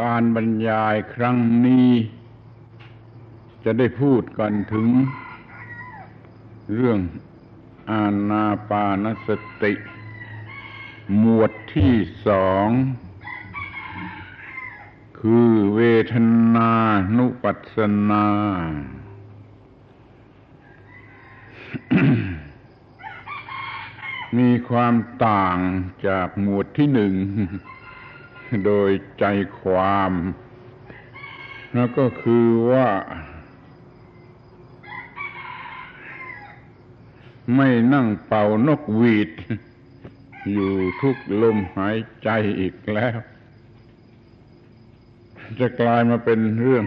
การบรรยายครั้งนี้ จะได้พูดกันถึง เรื่องอานาปานสติ หมวดที่สอง คือเวทนานุปัสสนา มีความต่างจากหมวดที่หนึ่ง โดยใจความแล้วก็คือว่า ไม่นั่งเป่านกหวีด อยู่ทุกลมหายใจอีกแล้ว จะกลายมาเป็นเรื่อง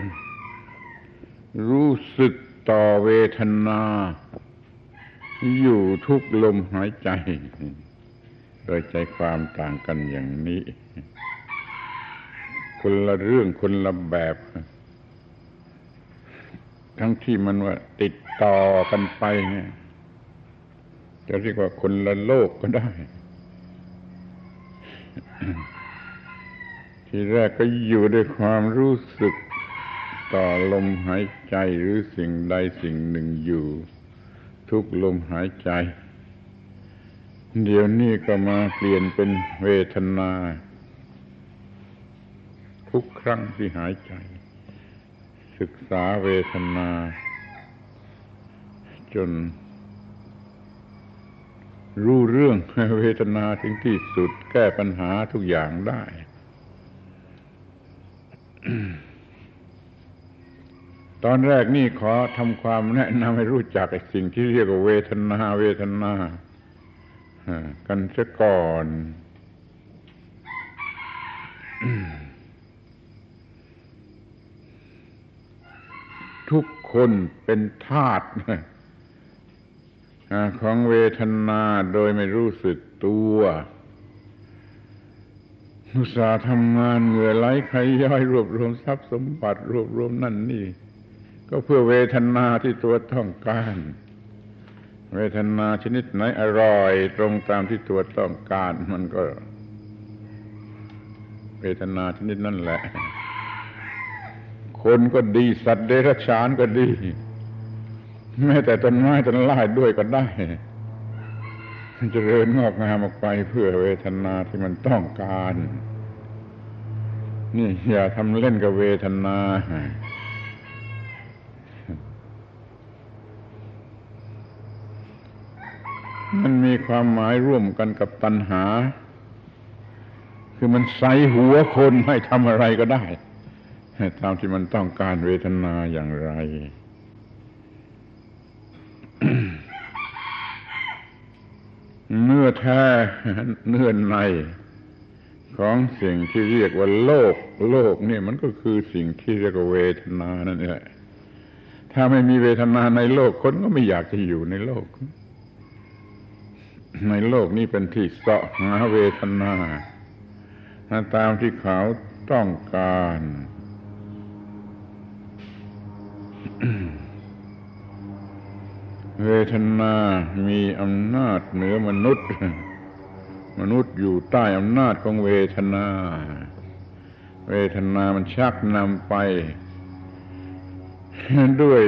รู้สึกต่อเวทนา อยู่ทุกลมหายใจ โดยใจความต่างกันอย่างนี้ คนละเรื่องคนละแบบ ทั้งที่มันว่าติดต่อกันไปเนี่ยจะเรียกว่าคนละโลกก็ได้ ทีแรกก็อยู่ด้วยความรู้สึกต่อลมหายใจหรือสิ่งใดสิ่งหนึ่งอยู่ ทุกลมหายใจ เดี๋ยวนี้ก็มาเปลี่ยนเป็นเวทนา ทุกครั้งที่หายใจ ศึกษาเวทนา จน รู้เรื่องเวทนาถึงที่สุดแก้ปัญหาทุกอย่างได้ตอนแรกนี่ขอทำความแนะนำให้รู้จักสิ่งที่เรียกว่าเวทนา เวทนากันเสียก่อน ทุกคนเป็นทาสของเวทนาโดยไม่รู้สึกตัวอุตสาห์ทำงานเหงื่อไหลใครย่อยรวบรวมทรัพย์สมบัติรวบรวมนั่นนี่ ก็เพื่อเวทนาที่ตัวต้องการ เวทนาชนิดไหนอร่อย ตรงตามที่ตัวต้องการ มันก็ เวทนาชนิดนั่นแหละ คนก็ดีสัตว์เดรัจฉานก็ดี แม้แต่ต้นไม้ต้นไม้ด้วยก็ได้จเจริญงอกงามออกไปเพื่อเวทนาที่มันต้องการ นี่อย่าทำเล่นกับเวทนา มันมีความหมายร่วมกันกับตัณหา คือมันใส่หัวคนให้ทำอะไรก็ได้ ตามที่มันต้องการเวทนาอย่างไร เนื้อแท้เนื้อในของสิ่งที่เรียกว่าโลก โลกนี่มันก็คือสิ่งที่เรียกว่าเวทนานั่นแหละถ้าไม่มีเวทนาในโลกคนก็ไม่อยากจะอยู่ในโลก ในโลกนี้เป็นที่เสาะหาเวทนาตามที่เขาต้องการ เวทนามีอำนาจเหนือมนุษย์ มนุษย์อยู่ใต้อำนาจของเวทนา เวทนามันชักนำไป ด้วย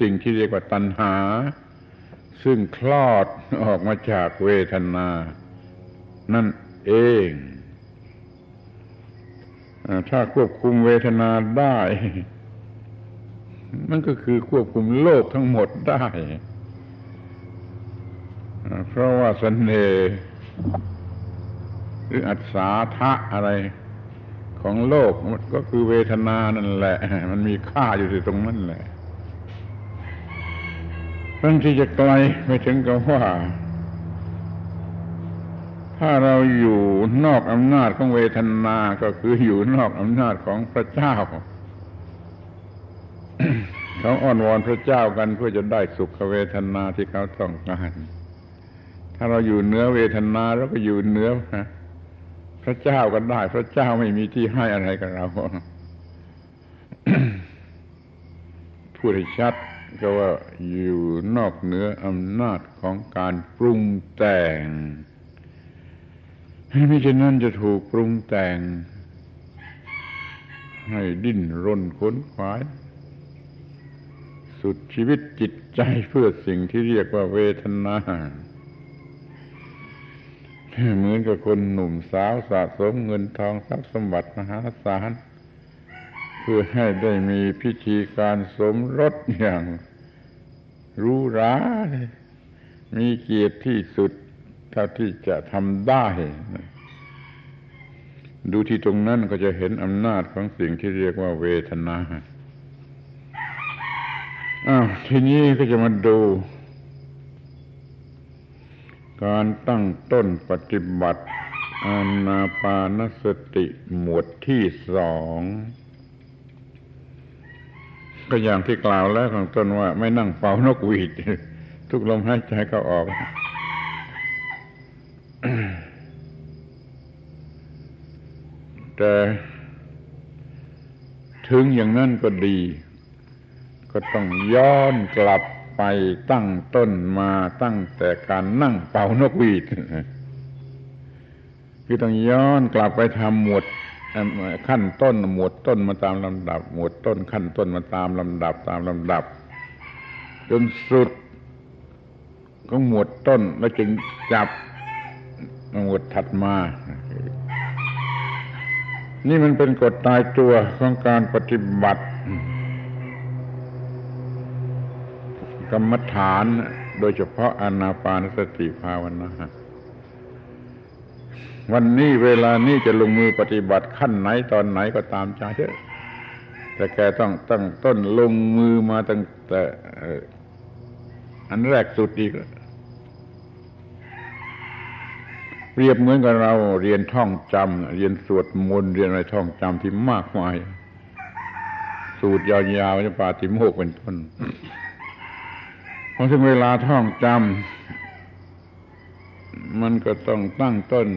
สิ่งที่เรียกว่าตัณหา ซึ่งคลอดออกมาจากเวทนา นั่นเองถ้าควบคุมเวทนาได้ มันก็คือควบคุมโลกทั้งหมดได้ เพราะว่าสเสน่ห์หรืออัศาทะอะไรของโลกมันก็คือเวทนานั่นแหละ มันมีค่าอยู่ที่ตรงนั้นแหละเรื่องที่จะไกลไปถึงกับว่า ถ้าเราอยู่นอกอำนาจของเวทนา ก็คืออยู่นอกอำนาจของพระเจ้า เขาอ้อนวอนพระเจ้ากันเพื่อจะได้สุขเวทนาที่เขาต้องการ ถ้าเราอยู่เหนือเวทนาเราก็อยู่เหนือพระเจ้ากันได้ พระเจ้าไม่มีที่ให้อะไรกับเราพูดให้ชัดก็ว่าอยู่นอกเหนืออำนาจของการปรุงแต่งไม่เช่นนั้นจะถูกปรุงแต่ง ให้ดิ้นรนขนขวาย สุดชีวิตจิตใจเพื่อสิ่งที่เรียกว่าเวทนาเหมือนกับคนหนุ่มสาวสะสมเงินทองทรัพย์สมบัติมหาศาลเพื่อให้ได้มีพิธีการสมรสอย่างรู้รามีเกียรติที่สุดเท่าที่จะทำได้ ดูที่ตรงนั้นก็จะเห็นอำนาจของสิ่งที่เรียกว่าเวทนา อ้าวทีนี้ก็จะมาดู การตั้งต้นปฏิบัติอานาปานสติหมวดที่สองก็อย่างที่กล่าวแล้วข้างต้นว่า ไม่นั่งเป่านกหวีด ทุกลมหายใจก็ออกแต่ถึงอย่างนั้นก็ดี ก็ต้องย้อนกลับไปตั้งต้นมาตั้งแต่การนั่งเป่านกหวีดคือต้องย้อนกลับไปทำหมวดขั้นต้นหมวดต้นมาตามลำดับ หมวดต้นขั้นต้นมาตามลำดับตามลำดับ จนสุดของหมวดต้นแล้วจึงจับหมวดถัดมา นี่มันเป็นกฎตายตัวของการปฏิบัติ กรรมฐาน โดยเฉพาะอนาปานสติภาวนาวันนี้เวลานี้จะลงมือปฏิบัติขั้นไหนตอนไหนก็ตามใจเถอะแต่แกต้องตั้งต้นลงมือมาตั้งแต่อันแรกสุดอีกเรียบเหมือนกับเราเรียนท่องจำเรียนสวดมนต์เรียนอะไรท่องจำที่มากมาย สูตรยาวๆจะปาติโมกเป็นต้น พอถึงเวลาท่องจำมันก็ต้องตั้งต้น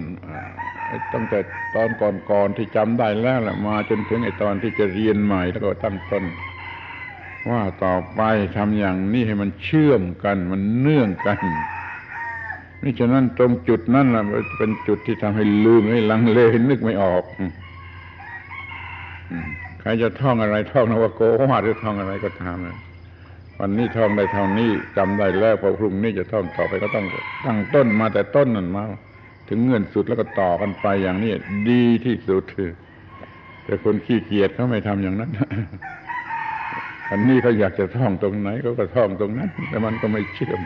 ตั้งแต่ตอนก่อนๆที่จำได้แล้วแหละมาจนถึงไอ้ตอนที่จะเรียนใหม่แล้วก็ตั้งต้น ว่าต่อไปทำอย่างนี้ให้มันเชื่อมกัน มันเนื่องกันนี่ฉะนั้นตรงจุดนั้นแหละเป็นจุดที่ทำให้ลืมให้ลังเลนึกไม่ออกใครจะท่องอะไรท่องนวโกวาหรือท่องอะไรก็ตามนะ วันนี้ท่องได้เท่านี้จำได้แล้วพอพรุ่งนี้จะท่องต่อไปก็ต้องตั้งต้นมาแต่ต้นนั่นมา ถึงเงื่อนสุดแล้วก็ต่อกันไปอย่างนี้ดีที่สุดคือแต่คนขี้เกียจเขาไม่ทำอย่างนั้นอันนี้เขาอยากจะท่องตรงไหนเขาก็ท่องตรงนั้น แต่มันก็ไม่เชื่อม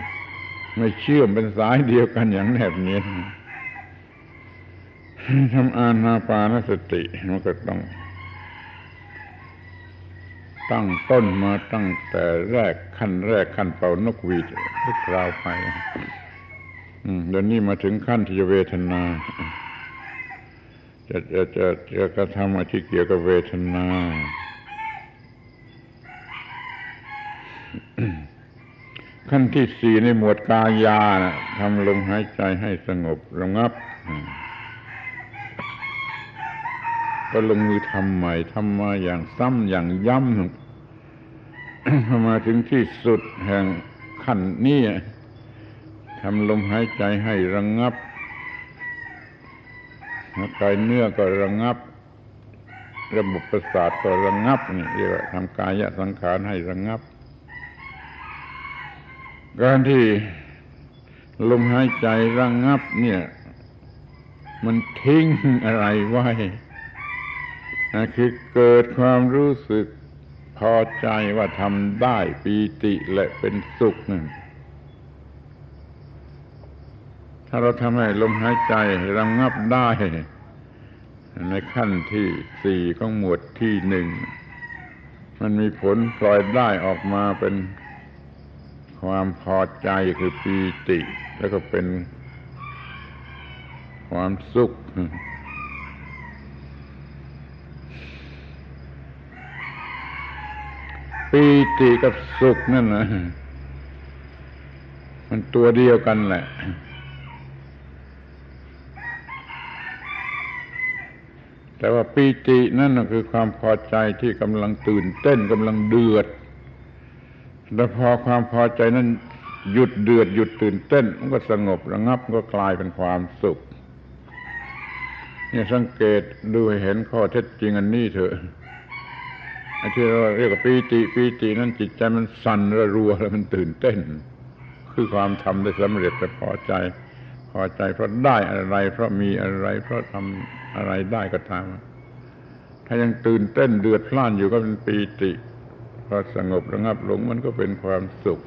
ไม่เชื่อมเป็นสายเดียวกันอย่างแนบเนียนทำอานาปานสติมันก็ต้อง ตั้งต้นมาตั้งแต่แรกขั้นแรกขั้นเป่านกหวีดทุกคราวไปเดี๋ยวนี้มาถึงขั้นที่เวทนา จะจะจะจะกระทำอะไรที่เกี่ยวกับเวทนาขั้นที่สี่ในหมวดกายาทำลมหายใจให้สงบระงับ ก็ลงมือทำใหม่ทำมาอย่างซ้ำอย่างย้ำมาถึงที่สุดแห่งขั้นนี้ทำลมหายใจให้ระงงับกายเนื้อก็ระงงับ ระบบประสาทก็ระงงับนี่เรียกว่าทำกายสังขารให้ระงงับ การที่ลมหายใจระงงับ เนี่ย มันทิ้งอะไรไว้ คือเกิดความรู้สึกพอใจว่าทำได้ปีติและเป็นสุขนั่นถ้าเราทำให้ลมหายใจระงงับได้ ในขั้นที่สี่ของหมวดที่หนึ่ง มันมีผลปล่อยได้ออกมาเป็นความพอใจคือปีติ แล้วก็เป็นความสุข ปีติกับสุขนั่นนะมันตัวเดียวกันแหละ แต่ว่าปีตินั่นคือความพอใจที่กำลังตื่นเต้นกำลังเดือดแล้วพอความพอใจนั้นหยุดเดือดหยุดตื่นเต้น มันก็สงบระงับก็กลายเป็นความสุข เนี่ยสังเกตดูเห็นข้อเท็จจริงอันนี้เถอะ ที่เราเรียกว่าปีติปีตินั้นจิตใจมันสั่นระรัวแล้วมันตื่นเต้น คือความทำได้สำเร็จแต่พอใจ พอใจเพราะได้อะไร เพราะมีอะไร เพราะทำอะไรได้ก็ตามถ้ายังตื่นเต้นเดือดพล่านอยู่ก็เป็นปีติพอสงบระงับลงมันก็เป็นความสุข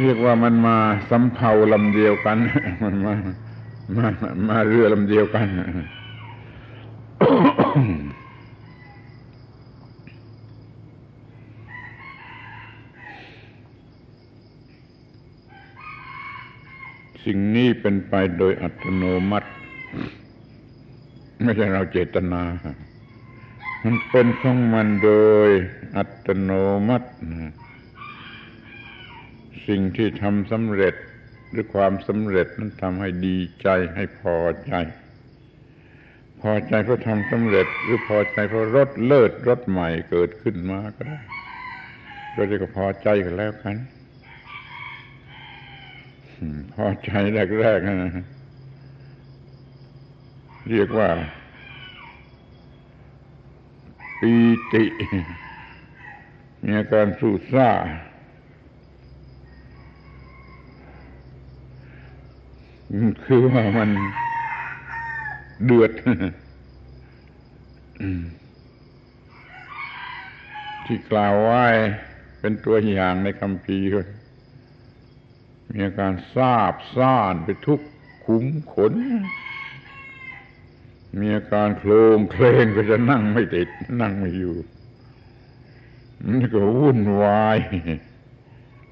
เรียกว่ามันมาสำเภาลำเดียวกัน มันมามามาเรือลำเดียวกัน สิ่งนี้เป็นไปโดยอัตโนมัติ ไม่ใช่เราเจตนา มันเป็นของมันโดยอัตโนมัติ สิ่งที่ทำสำเร็จหรือความสำเร็จนั้นทำให้ดีใจให้พอใจ พอใจเพราะทำสำเร็จ หรือพอใจเพราะรถเลิศรถใหม่เกิดขึ้นมาก็ได้ก็เรียกว่าพอใจกันแล้วกัน พอใจแรกๆนะเรียกว่า ปีติ มีอาการสู้ซ่า คือว่ามันเดือด ที่กล่าวไว้เป็นตัวอย่างในคำพี มีอาการซาบซ่านไปทุกขุมขน มีอาการโคลงเคลงก็จะนั่งไม่ติด นั่งไม่อยู่ มันก็วุ่นวาย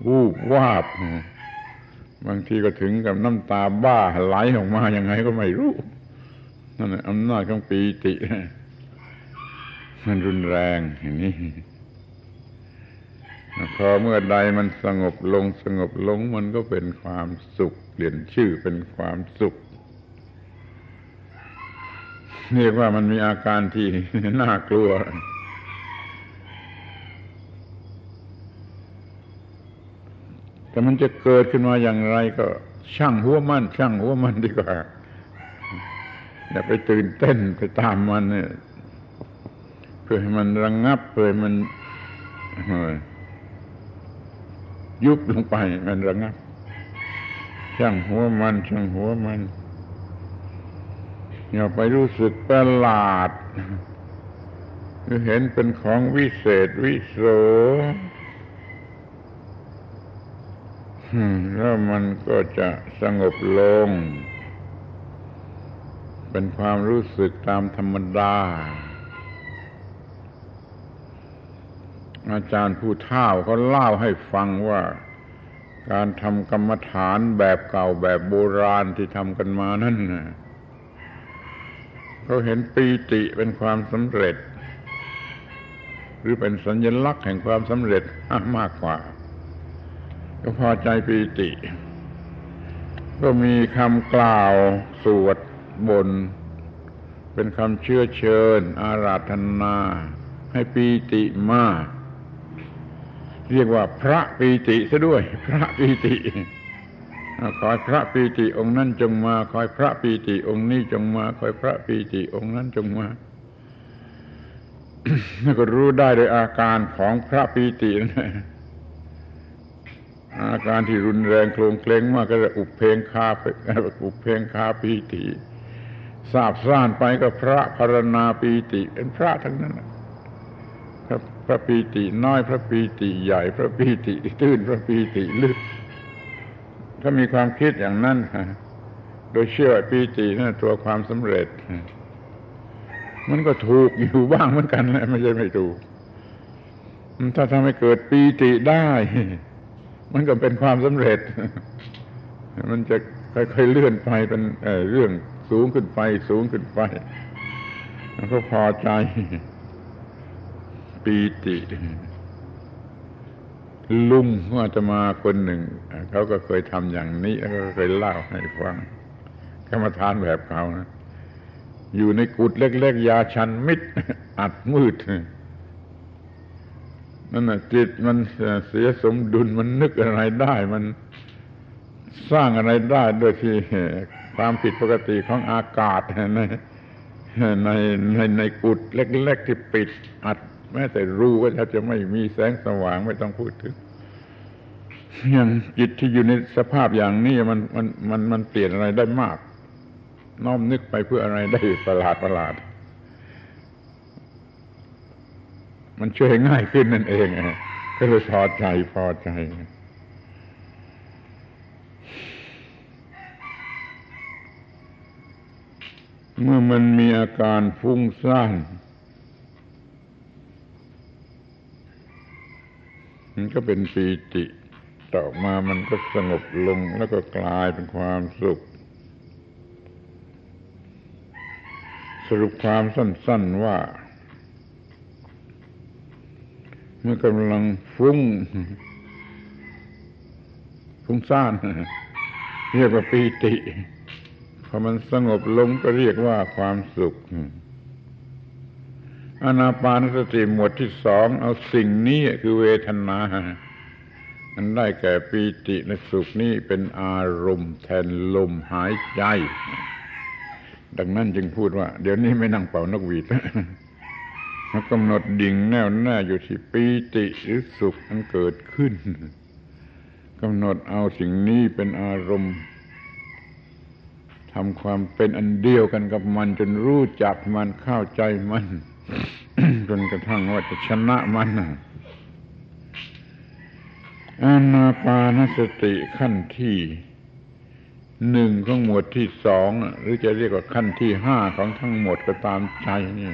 วูบวาบบางทีก็ถึงกับน้ำตาบ้าไหลออกมาอย่างไงก็ไม่รู้นั่นอำนาจของปีติ มันรุนแรงอย่างนี้ พอเมื่อใดมันสงบลงสงบลงมันก็เป็นความสุข เปลี่ยนชื่อเป็นความสุขเรียกว่ามันมีอาการที่น่ากลัว แต่มันจะเกิดขึ้นมาอย่างไรก็ ช่างหัวมันช่างหัวมันดีกว่า อย่าไปตื่นเต้นไปตามมันเนี่ยเพื่อให้มันระงงับเพื่อมัน ยุบลงไปมันระงับ ช่างหัวมัน ช่างหัวมันอย่าไปรู้สึกประหลาดคือเห็นเป็นของวิเศษวิโสแล้วมันก็จะสงบลง เป็นความรู้สึกตามธรรมดา อาจารย์ผู้เฒ่าเขาเล่าให้ฟังว่า การทำกรรมฐานแบบเก่าแบบโบราณที่ทำกันมานั่นเขาเห็นปีติเป็นความสำเร็จ หรือเป็นสัญลักษณ์แห่งความสำเร็จมากกว่า ก็พอใจปีติ ก็มีคำกล่าวสวดบน เป็นคำเชื่อเชิญ อาราธนา ให้ปีติมาก เรียกว่าพระปีติซะด้วย พระปีติคอยพระปีติองค์นั้นจงมาคอยพระปีติองค์นี้จงมาคอยพระปีติองค์นั้นจงมาแล้วก็รู้ได้โดยอาการของพระปีตินะอาการที่รุนแรงโคลงเคลงมากก็จะอุบเพงคาอุบเพงคาปีติทราบซ่านไปก็พระพรณาปีติเป็นพระทั้งนั้น ระปีติน้อย พระปีติใหญ่ พระปีติตื้นพระปีติลึก ถ้ามีความคิดอย่างนั้นโดยเชื่อปีตินั่นตัวความสำเร็จ มันก็ถูกอยู่บ้างเหมือนกันนะไม่ใช่ไม่ถูก ถ้าทำให้เกิดปีติได้ มันก็เป็นความสำเร็จ มันจะค่อยๆเลื่อนไปเป็นเรื่องสูงขึ้นไป สูงขึ้นไปแล้วก็พอใจ ปีติ ลุงว่าจะมาคนหนึ่ง เขาก็เคยทำอย่างนี้แล้วก็เคยเล่าให้ฟังกรรมฐานแบบเขานะอยู่ในกุดเล็กๆยาชันมิด อัดมืดนั่นน่ะจิตมันเสียสมดุลมันนึกอะไรได้ มันสร้างอะไรได้โดยที่ความผิดปกติของอากาศในในในในกุดเล็ก ๆ ที่ปิดอัด แม้แต่รู้ว่าถ้าจะไม่มีแสงสว่างไม่ต้องพูดถึงอย่างจิตที่อยู่ในสภาพอย่างนี้มันมันมันมันเปลี่ยนอะไรได้มาก น้อมนึกไปเพื่ออะไรได้ประหลาดประหลาด มันช่วยง่ายขึ้นนั่นเองก็เลยพอใจพอใจเมื่อมันมีอาการฟุ้งซ่าน มันก็เป็นปีติต่อมามันก็สงบลงแล้วก็กลายเป็นความสุข สรุปความสั้น ๆว่า เมื่อกำลังฟุ้งฟุ้งซ่านเรียกว่าปีติพอมันสงบลงก็เรียกว่าความสุข อนาปานสติหมวดที่สองเอาสิ่งนี้คือเวทนามันได้แก่ปีติและสุขนี้เป็นอารมณ์แทนลมหายใจ ดังนั้นจึงพูดว่า เดี๋ยวนี้ไม่นั่งเป่านกหวีดแล้วกำหนดดิ่งแน่วแน่อยู่ที่ปีติหรือสุขมันเกิดขึ้นกำหนดเอาสิ่งนี้เป็นอารมณ์ทำความเป็นอันเดียวกันกับมันจนรู้จักมันเข้าใจมัน จนกระทั่งว่าจะชนะมันอานาปานสติขั้นที่หนึ่งของหมวดที่สองหรือจะเรียกว่าขั้นที่ห้าของทั้งหมดก็ตามใจนี่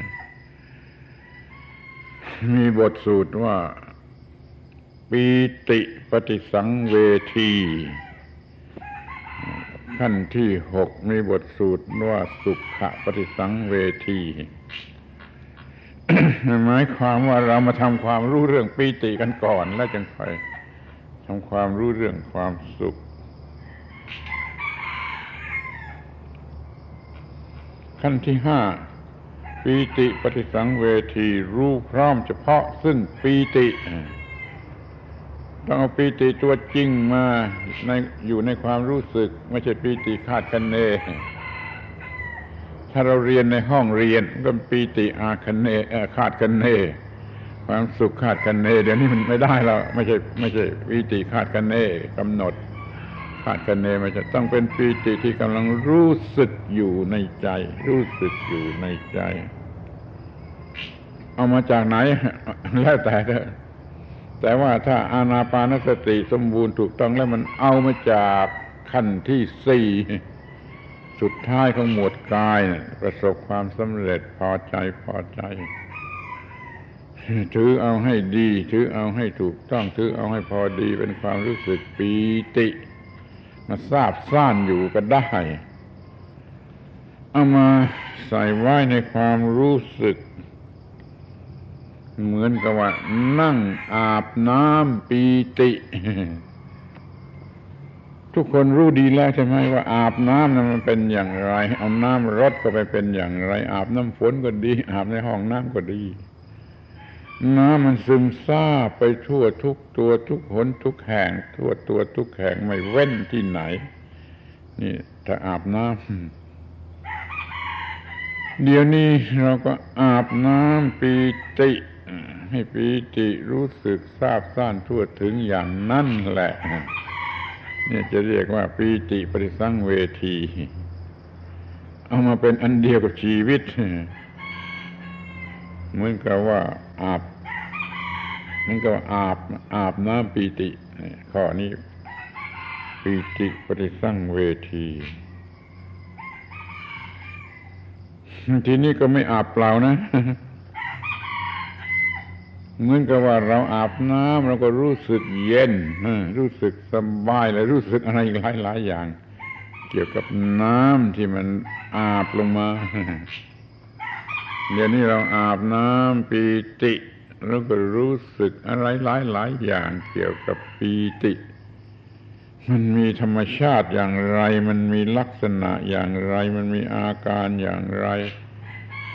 มีบทสูตรว่า ปีติปฏิสังเวที ขั้นที่หกมีบทสูตรว่าสุขะปฏิสังเวที หมายความว่าเรามาทำความรู้เรื่องปีติกันก่อน แล้วจึงไปทำความรู้เรื่องความสุข ขั้นที่ห้าปีติปฏิสังเวทีรู้พร้อมเฉพาะซึ่งปีติต้องเอาปีติตัวจริงมาในอยู่ในความรู้สึก ไม่ใช่ปีติคาดคะเน ถ้าเราเรียนในห้องเรียนก็ปีติอาคันเนคาดคเนความสุขคาดคเนเดี๋ยวนี้มันไม่ได้แล้วไม่ใช่ไม่ใช่ปีติคาดคเนกำหนดคาดคเนไม่ใช่ต้องเป็นปีติที่กำลังรู้สึกอยู่ในใจ รู้สึกอยู่ในใจ เอามาจากไหน แล้วแต่เถอะแต่ว่าถ้าอานาปานสติสมบูรณ์ถูกต้องแล้วมันเอามาจากขั้นที่สี่ สุดท้ายของหมวดกายนะประสบความสำเร็จพอใจพอใจ ถือเอาให้ดี ถือเอาให้ถูกต้องถือเอาให้พอดีเป็นความรู้สึกปีติมาทราบซ่านอยู่ก็ได้ เอามาใส่ไว้ในความรู้สึก เหมือนกับว่า นั่งอาบน้ำปีติ ทุกคนรู้ดีแล้วใช่ไหมว่าอาบน้ำนั้นมันเป็นอย่างไร เอาน้ำรดก็ไปเป็นอย่างไร อาบน้ำฝนก็ดี อาบในห้องน้ำก็ดี น้ำมันซึมซาบไปทั่วทุกตัวทุกหนทุกแห่ง ทั่วตัวทุกแห่งไม่เว้นที่ไหน นี่ถ้าอาบน้ำเดี๋ยวนี้เราก็อาบน้ำปีติให้ปีติรู้สึกทราบซ่านทั่วถึงอย่างนั้นแหละ เนี่ยจะเรียกว่าปีติปริสังเวที เอามาเป็นอันเดียวกับชีวิต เหมือนกับว่าอาบเหมือนกับอาบอาบน้ำปีติข้อนี้ปีติปริสังเวทีทีนี้ก็ไม่อาบเปล่านะ เหมือนกับว่าเราอาบน้ำเราก็รู้สึกเย็นรู้สึกสบายและรู้สึกอะไรหลายหลายอย่าง เกี่ยวกับน้ำที่มันอาบลงมาเดี๋ยวนี้เราอาบน้ำปีติเราก็รู้สึกอะไรหลายหลายอย่างเกี่ยวกับปีติ มันมีธรรมชาติอย่างไร มันมีลักษณะอย่างไร มันมีอาการอย่างไร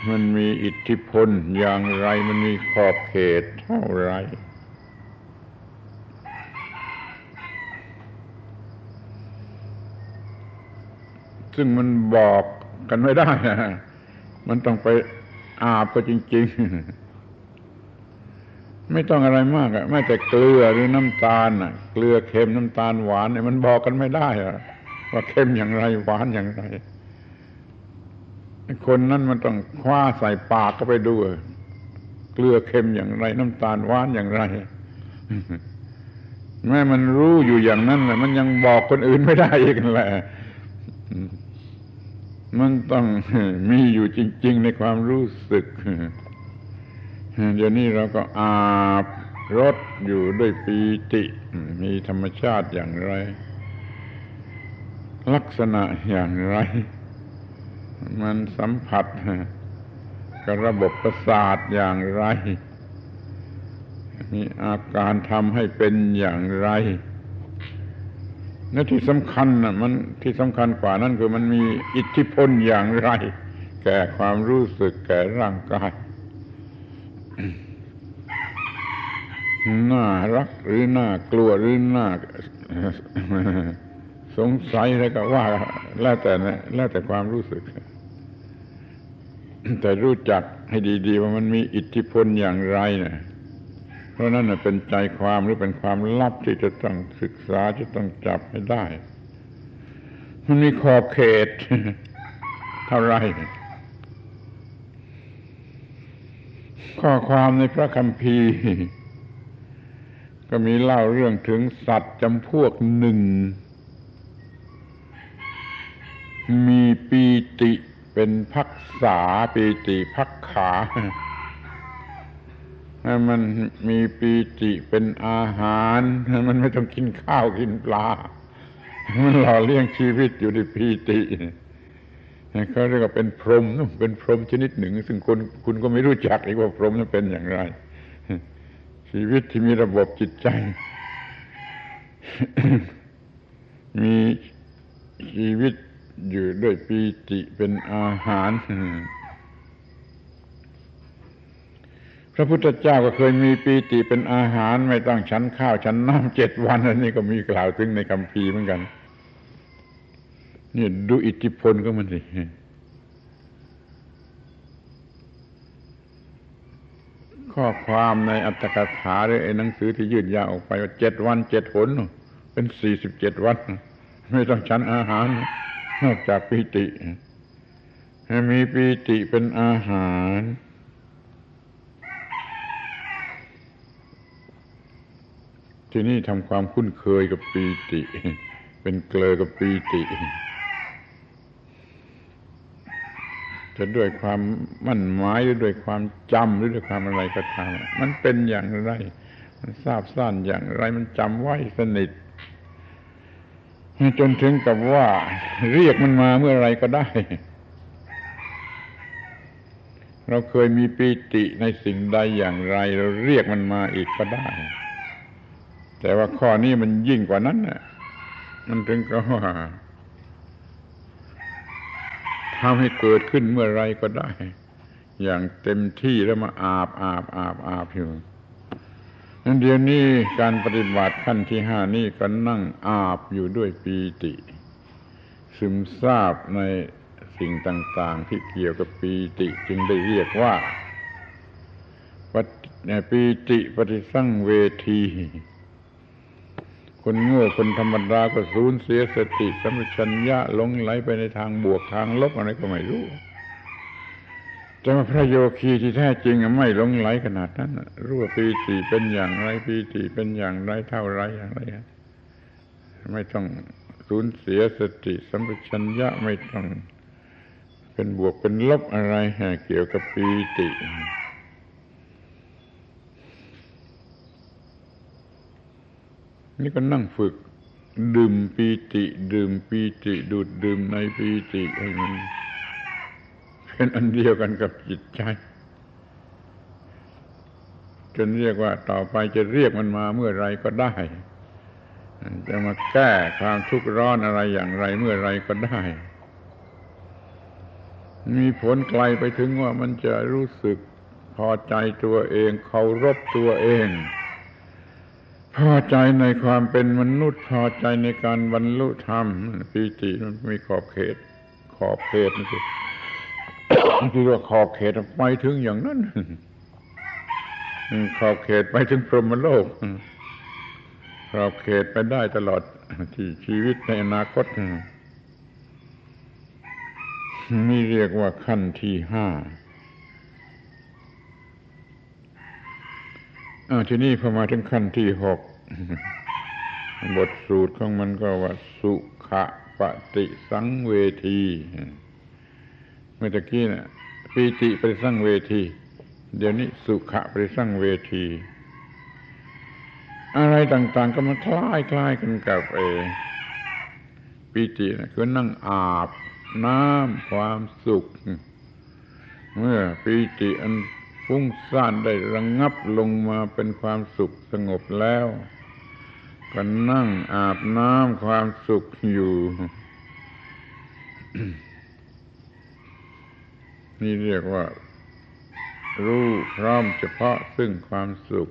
มันมีอิทธิพลอย่างไรมันมีขอบเขตเท่าไร ซึ่งมันบอกกันไม่ได้นะมันต้องไปอาบก็จริง ๆ ไม่ต้องอะไรมากอะแม้แต่เกลือหรือน้ำตาลอะเกลือเค็มน้ำตาลหวานเนี่ยมันบอกกันไม่ได้อะว่าเค็มอย่างไรหวานอย่างไร คนนั้นมันต้องคว้าใส่ปากก็ไปดูเกลือเค็มอย่างไร น้ำตาลหวานอย่างไร แม้มันรู้อยู่อย่างนั้นแหละมันยังบอกคนอื่นไม่ได้อีกแหละมันต้องมีอยู่จริง ๆ ในความรู้สึกเดี๋ยวนี้เราก็อาบรถอยู่ด้วยปีติ มีธรรมชาติอย่างไร ลักษณะอย่างไร มันสัมผัสกับระบบประสาทอย่างไร มีอาการทำให้เป็นอย่างไรและที่สำคัญนะมันที่สำคัญกว่านั้นคือมันมีอิทธิพลอย่างไร แก่ความรู้สึกแก่ร่างกายน่ารักหรือน่ากลัวหรือน่าสงสัยอะไรก็ว่า แล้วแต่นะแล้วแต่ความรู้สึก แต่รู้จักให้ดีๆ ว่ามันมีอิทธิพลอย่างไรเนะี่ยเพราะนั่นเป็นใจความหรือเป็นความลับที่จะต้องศึกษาจะต้องจับให้ได้ มันมีขอบเขตเท่าไรข้อความในพระคัมภีร์ ก็มีเล่าเรื่องถึงสัตว์จำพวกหนึ่ง มีปีติ เป็นพักษาปีติพักขาให้มันมีปีติเป็นอาหารให้มันไม่ต้องกินข้าวกินปลา มันหล่อเลี้ยงชีวิตอยู่ในปีติเขาเรียกว่าเป็นพรหมเป็นพรหมชนิดหนึ่ง ซึ่งคุณคุณก็ไม่รู้จักอีกว่าพรหมนั้นเป็นอย่างไร ชีวิตที่มีระบบจิตใจ มีชีวิต อยู่ด้วยปีติเป็นอาหาร พระพุทธเจ้าก็เคยมีปีติเป็นอาหาร ไม่ต้องฉันข้าวฉันน้ำเจ็ดวันอันนี้ก็มีกล่าวถึงในคำพีเหมือนกัน นี่ดูอิทธิพลก็มันสิข้อความในอัตถกถาหรือไอ้หนังสือที่ยืดยาวออกไปว่าเจ็ดวันเจ็ดหนเป็นสี่สิบเจ็ดวัน ไม่ต้องฉันอาหาร นอกจากปีติ มีปีติเป็นอาหาร ที่นี่ทำความคุ้นเคยกับปีติ เป็นเกลอกับปีติจะด้วยความมั่นหมายหรือด้วยความจำหรือด้วยความอะไรก็ตามมันเป็นอย่างไร มันทราบสั้นอย่างไร มันจำไว้สนิท จนถึงกับว่าเรียกมันมาเมื่อไรก็ได้ เราเคยมีปีติในสิ่งใดอย่างไร เราเรียกมันมาอีกก็ได้ แต่ว่าข้อนี้มันยิ่งกว่านั้นน่ะ มันถึงก็ว่าทำให้เกิดขึ้นเมื่อไรก็ได้ อย่างเต็มที่แล้วมาอาบอาบอาบอาบอยู่ เดี๋ยวนี้การปฏิบัติขั้นที่ห้านี่ก็นั่งอาบอยู่ด้วยปีติ ซึมซาบในสิ่งต่างๆ ที่เกี่ยวกับปีติจึงได้เรียกว่าปีติปฏิสั่งเวที คนโง่คนธรรมดาก็สูญเสียสติสัมปชัญญะหลงไหลไปในทางบวกทางลบอะไรก็ไม่รู้ แต่ว่าพระโยคีที่แท้จริงไม่หลงไหลขนาดนั้นรู้ว่าปีติเป็นอย่างไรปีติเป็นอย่างไรเท่าไรอย่างไรไม่ต้องสูญเสียสติสัมปชัญญะไม่ต้องเป็นบวกเป็นลบอะไรเกี่ยวกับปีตินี่ก็นั่งฝึกดื่มปีติ ดื่มปีติ ดูดดื่มในปีติให้มัน เป็นอันเดียวกันกับจิตใจ จนเรียกว่าต่อไปจะเรียกมันมาเมื่อไรก็ได้ จะมาแก้ความทุกข์ร้อนอะไรอย่างไรเมื่อไรก็ได้ มีผลไกลไปถึงว่ามันจะรู้สึกพอใจตัวเองเคารพตัวเองพอใจในความเป็นมนุษย์พอใจในการบรรลุธรรมปีติมันมีขอบเขต ขอบเขตนี่สิ ที่ว่าขอบเขตไปถึงอย่างนั้นขอบเขตไปถึงพรหมโลกขอบเขตไปได้ตลอดที่ชีวิตในอนาคตนี่เรียกว่าขั้นที่ห้าอาทีนี้พอมาถึงขั้นที่หกบทสูตรของมันก็ว่าสุขะปฏิสังเวที มื่อกี้นะ่ะปีติไปฏิสังเวที เดี๋ยวนี้สุขะไปฏิสังเวที อะไรต่าง ๆ ก็มันคล้ายคล้ายกันกับเอปีตินะคือนั่งอาบ น้ำความสุข เมื่อปีติอันฟุ้งซ่านได้ระงงับลงมาเป็นความสุขสงบแล้ว ก็นั่งอาบน้ำความสุขอยู่ นี่เรียกว่า รู้พร้อมเฉพาะซึ่งความสุข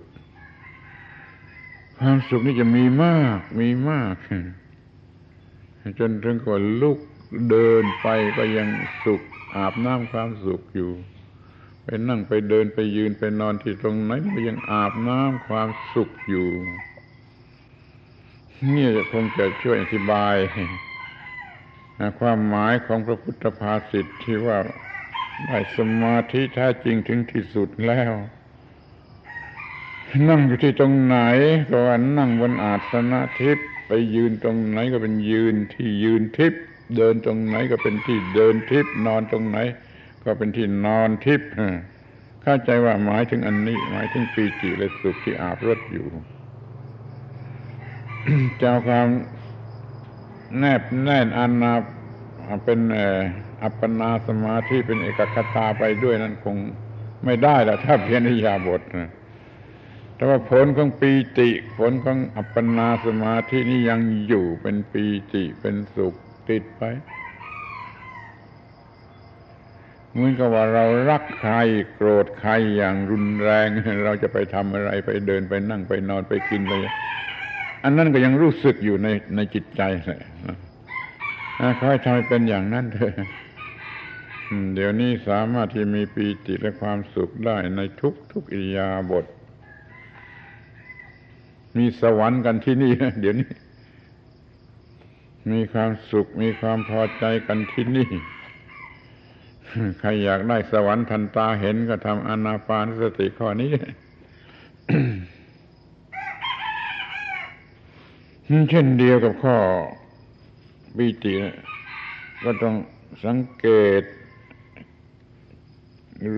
ความสุขนี่จะมีมาก มีมาก จนถึงกับลุกเดินไปก็ยังสุข อาบน้ำความสุขอยู่ ไปนั่งไปเดินไปยืนไปนอนที่ตรงไหนก็ยังอาบน้ำความสุขอยู่นี่คงจะช่วยอธิบาย ความหมายของพระพุทธภาษิตที่ว่า ได้สมาธิแท้จริงถึงที่สุดแล้ว นั่งอยู่ที่ตรงไหนก็ว่านั่งบนอาสนะทิพย์ไปยืนตรงไหนก็เป็นยืนที่ยืนทิพย์เดินตรงไหนก็เป็นที่เดินทิพย์นอนตรงไหน ก็เป็นที่นอนทิพย์เข้าใจว่าหมายถึงอันนี้ หมายถึงปีจิและสุขที่อาบรถอยู่เจ้าความแนบแน่นอันนา เป็นอัปปนาสมาธิเป็นเอกคตาไปด้วยนั้นคงไม่ได้ละถ้าเพียรนิยาบทแต่ว่าผลของปีติ ผลของอัปปนาสมาธินี้ยังอยู่เป็นปีติเป็นสุขติดไปเหมือนกับว่าเรารักใครโกรธใครอย่างรุนแรง เราจะไปทำอะไรไปเดินไปนั่งไปนอนไปกินไป อันนั้นก็ยังรู้สึกอยู่ในในจิตใจเลย ขอให้ทำให้เป็นอย่างนั้นเถอะเดี๋ยวนี้สามารถที่มีปีติและความสุขได้ในทุกทุกอิยาบท มีสวรรค์กันที่นี่เดี๋ยวนี้ มีความสุขมีความพอใจกันที่นี่ ใครอยากได้สวรรค์ทันตาเห็นก็ทำอนาปานสติข้อนี้เช่นเดียวกับข้อ ปีติก็ต้องสังเกต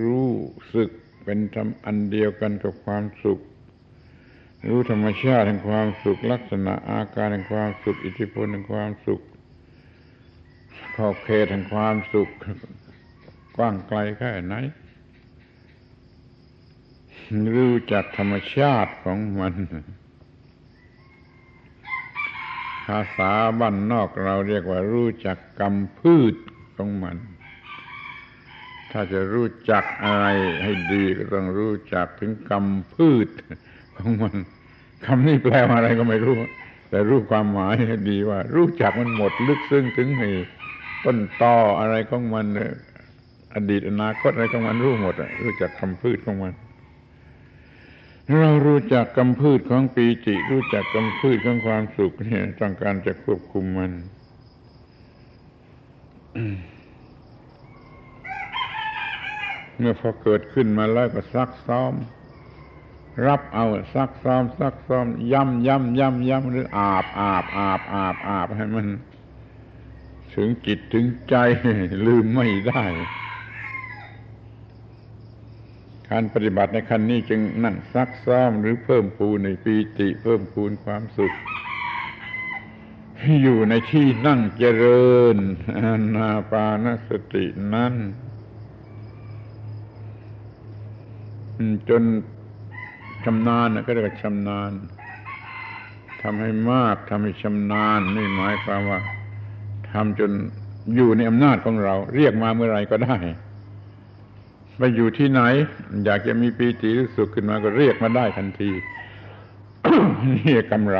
รู้สึกเป็นธรรมอันเดียวกันกับความสุข รู้ธรรมชาติแห่งความสุข ลักษณะอาการแห่งความสุข อิทธิพลแห่งความสุข ขอบเขตแห่งความสุข กว้างไกลแค่ไหนรู้จักธรรมชาติของมัน ภาษาบ้านนอกเราเรียกว่ารู้จักกรรมพืชของมัน ถ้าจะรู้จักอะไรให้ดีก็ต้องรู้จักถึงกรรมพืชของมันคำนี้แปลว่าอะไรก็ไม่รู้ แต่รู้ความหมายให้ดีว่า รู้จักมันหมดลึกซึ้งถึงต้นตออะไรของมันอดีตอนาคตอะไรของมันรู้หมดรู้จักคำพืชของมัน เรารู้จักกำพืชของปีจิ รู้จักกำพืชของความสุขเนี่ยต้องการจะควบคุมมันเมื่อพอเกิดขึ้นมาแล้วก็ซักซ้อม รับเอาซักซ้อมซักซ้อมย้ำย้ำย้ำย้ำหรืออาบอาบอาบอาบอาบให้มัน ถึงจิตถึงใจลืมไม่ได้ การปฏิบัติในขั้นนี้จึงนั่งซักซ้อมหรือเพิ่มพูนในปีติ เพิ่มพูนความสุขอยู่ในที่นั่งเจริญอานาปานสตินั้นจนชำนาญก็เรียกว่าชำนาญทำให้มากทำให้ชำนาญนี่หมายความว่าทำจนอยู่ในอำนาจของเรา เรียกมาเมื่อไรก็ได้ ไปอยู่ที่ไหน อยากจะมีปีติหรือสุขขึ้นมาก็เรียกมาได้ทันที นี่กำไร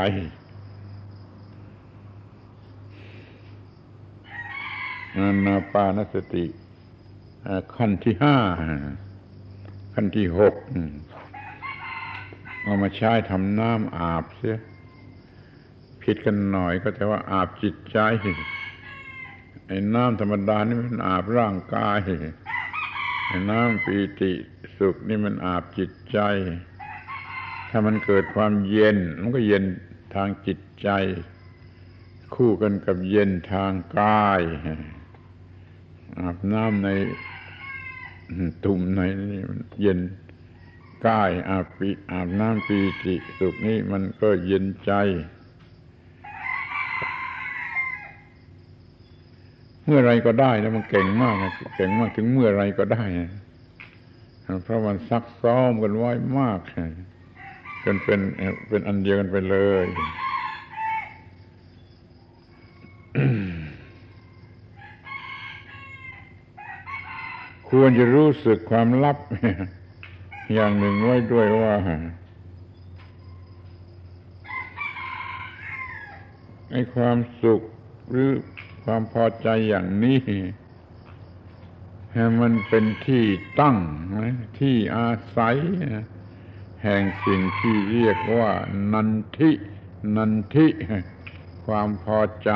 อานาปานสติขั้นที่ห้าขั้นที่หกเอามาใช้ทำน้ำอาบเสียผิดกันหน่อยก็แต่ว่าอาบจิตใจไอ้น้ำธรรมดานี่มันอาบร่างกายไอ้ น้ำปีติสุขนี่มันอาบจิตใจ ถ้ามันเกิดความเย็น มันก็เย็นทางจิตใจ คู่กันกับเย็นทางกาย อาบน้ำในตุ่มในนี่มันเย็นกายอาบปีอาบน้ำปีติสุขนี่มันก็เย็นใจ เมื่อไรก็ได้แล้วมันเก่งมากเก่งมากถึงเมื่อไรก็ได้เพราะมันซักซ้อมกันไว้มากจนเป็นเป็นอันเดียวกันไปเลยควรจะรู้สึกความลับ อย่างหนึ่งไว้ด้วยว่า ไอ้ความสุขหรือ ความพอใจอย่างนี้มันเป็นที่ตั้งที่อาศัย แห่งสิ่งที่เรียกว่า นันทิ นันทิ ความพอใจ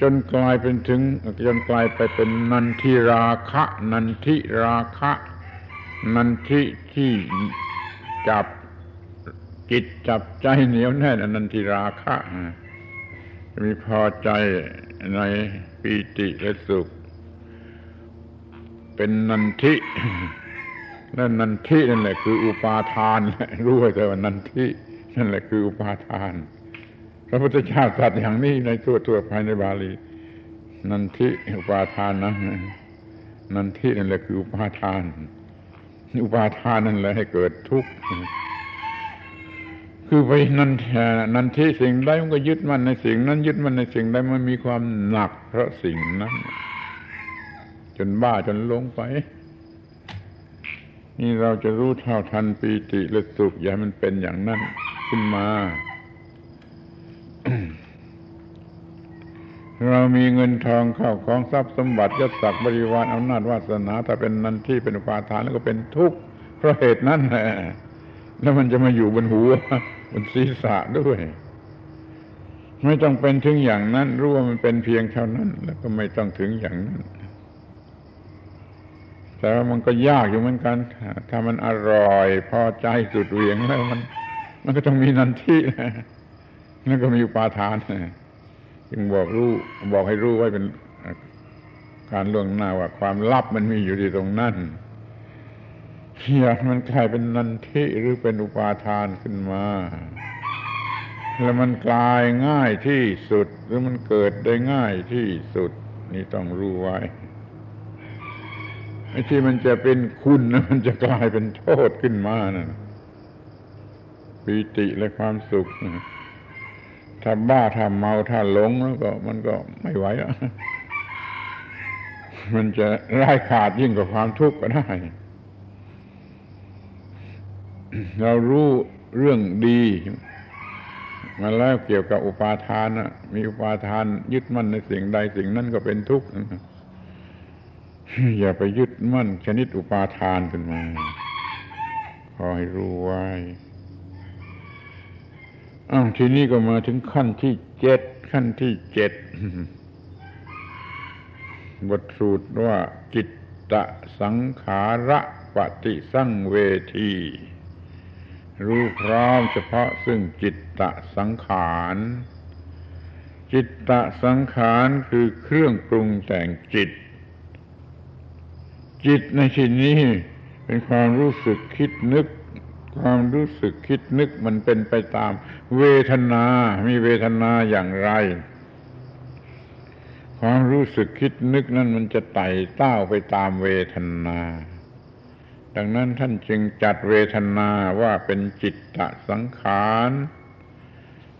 จนกลายเป็นถึง จนกลายไปเป็นนันทิราคะ นันทิราคะ นันทิที่จับจิตจับใจเหนียวแน่นนันทิราคะ มีพอใจในปีติและสุข เป็นนันทินั่นนันทินั่นแหละคืออุปาทานรู้ไว้แต่ว่านันทินั่นแหละคืออุปาทาน พระพุทธเจ้าตรัสอย่างนี้ในทั่วทั่วภายในบาลี นันทิอุปาทานนะนันทินั่นแหละคืออุปาทาน อุปาทานนั่นแหละให้เกิดทุกข์ คือไปนันนันทิสิ่งใดมันก็ยึดมั่นในสิ่ง นั้นยึดมั่นในสิ่งใดมันมีความหนักเพราะสิ่งนั้น จนบ้าจนลงไป นี่เราจะรู้เท่าทันปีติและสุขอย่ามันเป็นอย่างนั้นขึ้นมา เรามีเงินทองเข้าของทรัพย์สมบัติยศศักดิ์บริวารอำนาจวาสนาถ้าเป็นนันที่เป็นปาทานแล้วก็เป็นทุกข์เพราะเหตุนั้นแหละแล้วมันจะมาอยู่บนหัว บนศีรษะด้วย ไม่ต้องเป็นถึงอย่างนั้น รู้ว่ามันเป็นเพียงเท่านั้น แล้วก็ไม่ต้องถึงอย่างนั้น แต่ว่ามันก็ยากอยู่เหมือนกัน ถ้ามันอร่อย พอใจสุดเวียงแล้วมัน มันก็ต้องมีนันที่นั่นก็มีอุปาทานจึงบอกรู้บอกให้รู้ไว้เป็นการล่วงหน้าว่าความลับมันมีอยู่ที่ตรงนั้น อย่ามันกลายเป็นนันทิหรือเป็นอุปาทานขึ้นมา แล้วมันกลายง่ายที่สุด หรือมันเกิดได้ง่ายที่สุด นี่ต้องรู้ไว้ไอ้ที่มันจะเป็นคุณนะมันจะกลายเป็นโทษขึ้นมานะ่ะปีติและความสุขถ้าบ้าถ้าเมาถ้าหลงแล้วก็มันก็ไม่ไหวแล้วมันจะร้ายขาดยิ่งกว่าความทุกข์ก็ได้ เรารู้เรื่องดีมาแล้วเกี่ยวกับอุปาทานะมีอุปาทาน ยึดมั่นในสิ่งใดสิ่งนั้นก็เป็นทุกข์อย่าไปยึดมั่น ชนิดอุปาทานขึ้นมาขอให้รู้ไว้อ้าวทีนี้ก็มาถึงขั้นที่เจ็ดขั้นที่เจ็ดบทสูตรว่าจิตตสังขาระปฏิสังเวที รู้พร้อมเฉพาะซึ่งจิตตะสังขาร จิตตะสังขารคือเครื่องปรุงแต่งจิต จิตในที่นี้เป็นความรู้สึกคิดนึก ความรู้สึกคิดนึกมันเป็นไปตามเวทนา มีเวทนาอย่างไร ความรู้สึกคิดนึกนั้นมันจะไต่เต้าไปตามเวทนา ดังนั้นท่านจึงจัดเวทนาว่าเป็นจิตตสังขาร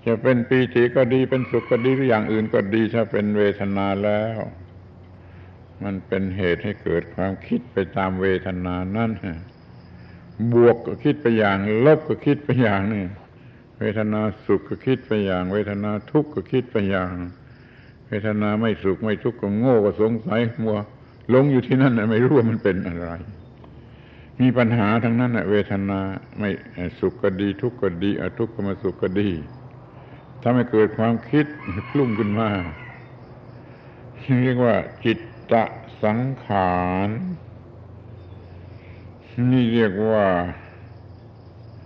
จะเป็นปีติก็ดีเป็นสุขก็ดีหรืออย่างอื่นก็ดีถ้าเป็นเวทนาแล้ว มันเป็นเหตุให้เกิดความคิดไปตามเวทนานั่นบวกก็คิดไปอย่างลบก็คิดไปอย่างนี่เวทนาสุขก็คิดไปอย่าง เวทนาทุกข์ก็คิดไปอย่าง เวทนาไม่สุขไม่ทุกข์ก็โง่ก็สงสัยมัวหลงอยู่ที่นั่นนะไม่รู้ว่ามันเป็นอะไร มีปัญหาทั้งนั้นเวทนาไม่สุขก็ดี ทุกข์ก็ดีอทุกข์ก็มาสุขก็ดีถ้าไม่เกิดความคิดกลุ่มขึ้นมาเรียกว่า จิตตะสังขาร นี่เรียกว่า